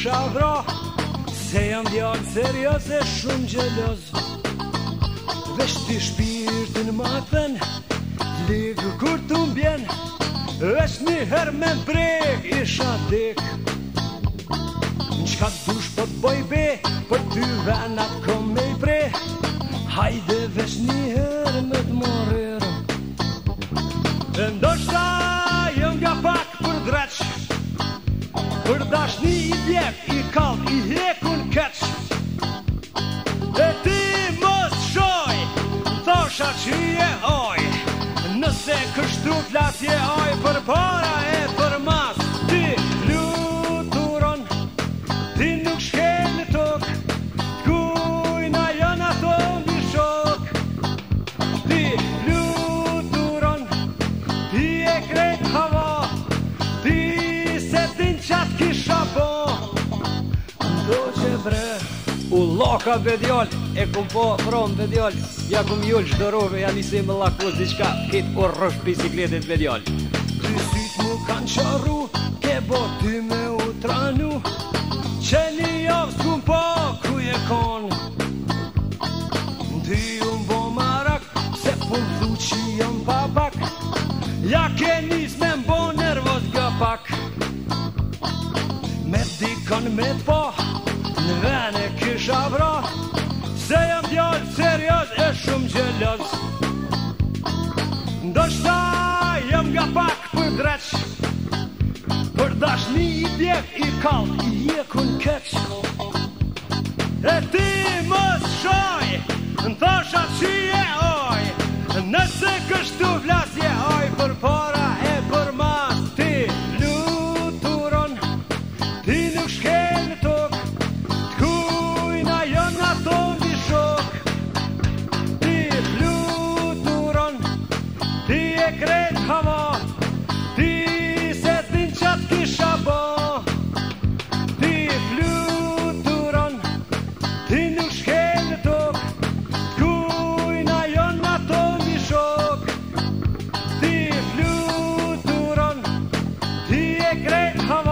shavro Se jam djallë serios e shumë gjelos Vesh të shpirtin matën Ligë kur të mbjen Vesh një her me brek I shatik Në qka po të dush për të boj be Për ty venat kom me i pre Hajde vesh një her me të morir Ndo shta jëm nga pak për dreqë Për dashni i djep, i kall, i hekun keq E ti mës shoj, thasha që je oj Nëse kështu flatje oj për para Aka be djol, e kum po fron be Ja kum jull shdorove, ja nisi me lako qka Kit u rrësh bicikletit be djol Rysit mu kanë qarru, ke bo ty me utranu Që një javë s'kum po ku je kon Ndi unë bo marak, se pun dhu që jëm papak Ja ke njës me mbo nervos gëpak Me dikon me po gjelos Ndo shta jëm nga pak për dreq Për dashni i djev i kalt i jekun keq E ti hava Ti se din qatë kisha bo Ti fluturon Ti nuk shkelë tok Kujna jon ma to një shok Ti fluturon Ti e krejt hava